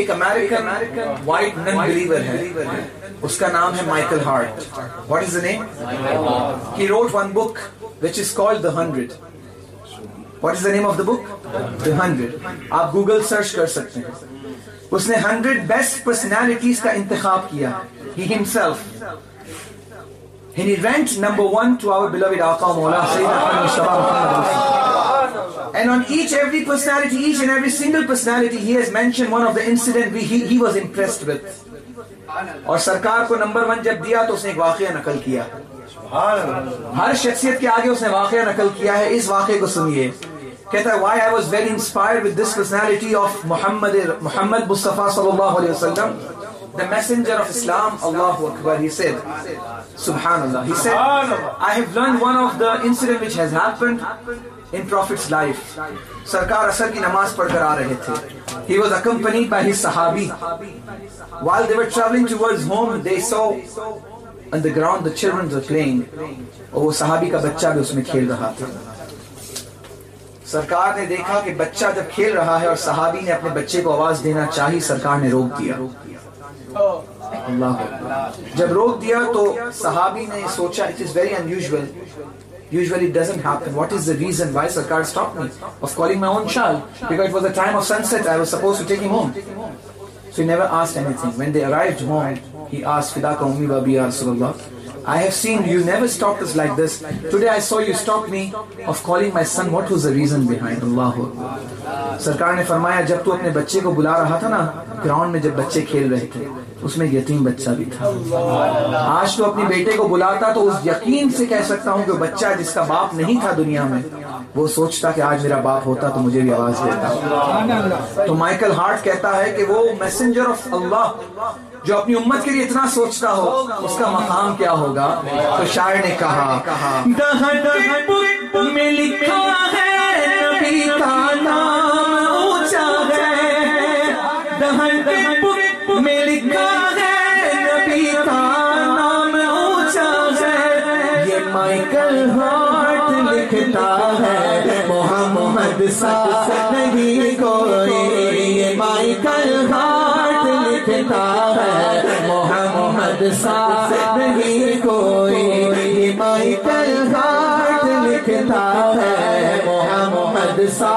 एक American white none believer है। उसका नाम है Michael Hart what is the name he wrote one book which is called the hundred what is the name of the book the hundred आप Google search कर सकते हैं। उसने हंड्रेड बेस्ट पर्सनैलिटीज का इंतखाब किया। He himself And he ranked number one to our beloved Aqa Mawla Sayyidina Mustafa Muhammad And on each every personality, each and every single personality, he has mentioned one of the incident we, he, he was impressed with. और सरकार को number one जब दिया तो उसने एक वाक्य नकल किया। हर शख्सियत के आगे उसने वाक्य नकल किया है इस वाक्य को सुनिए। कहता है why I was very inspired with this personality of Mohammad Mohammad Mustafa सल्लल्लाहु अलैहि वसल्लम? the messenger of Islam, Allahu Akbar, he said, Subhanallah, he said, I have learned one of the incident which has happened in Prophet's life. Sarkar Asar ki namaz padkar aa rahe the. He was accompanied by his sahabi. While they were traveling towards home, they saw on the ground the children were playing. और वो सहाबी का बच्चा भी उसमें खेल रहा था सरकार ने देखा कि बच्चा जब खेल रहा है और सहाबी ने अपने बच्चे को आवाज देना चाही सरकार ने रोक दिया अल्लाह जब रोक दिया तो सहाबी ने सोचा it is very unusual Usually it doesn't happen. What is the reason why Sarkar stopped me of calling my own child? Because it was the time of sunset, I was supposed to take him home. So he never asked anything. When they arrived home, he asked Fidaka Ummi Babi Rasulullah. I have seen you never stopped us like this. Today I saw you stop me of calling my son. What was the reason behind Allah? सरकार ने फरमाया, जब तू अपने बच्चे को बुला रहा था ना, ग्राउंड में जब बच्चे खेल रहे थे, उसमें यतीम बच्चा भी था आज तो अपने बेटे को बुलाता तो उस यकीन से कह सकता हूँ कि बच्चा जिसका बाप नहीं था दुनिया में, वो सोचता कि आज मेरा बाप होता तो मुझे भी आवाज़ देता तो माइकल हार्ट कहता है कि वो मैसेंजर ऑफ़ अल्लाह जो अपनी उम्मत के लिए इतना सोचता हो, उसका मकाम क्या होगा। तो शायर ने कहा में लिखा है नाम ऊँचा है। में लिखा है नाम ऊँचा ये माइकल लिखता है नहीं कोई। ये माइकल हार्ट लिखता है सा नहीं कोई माइकल हार्ट लिखता है मोहम्मद सा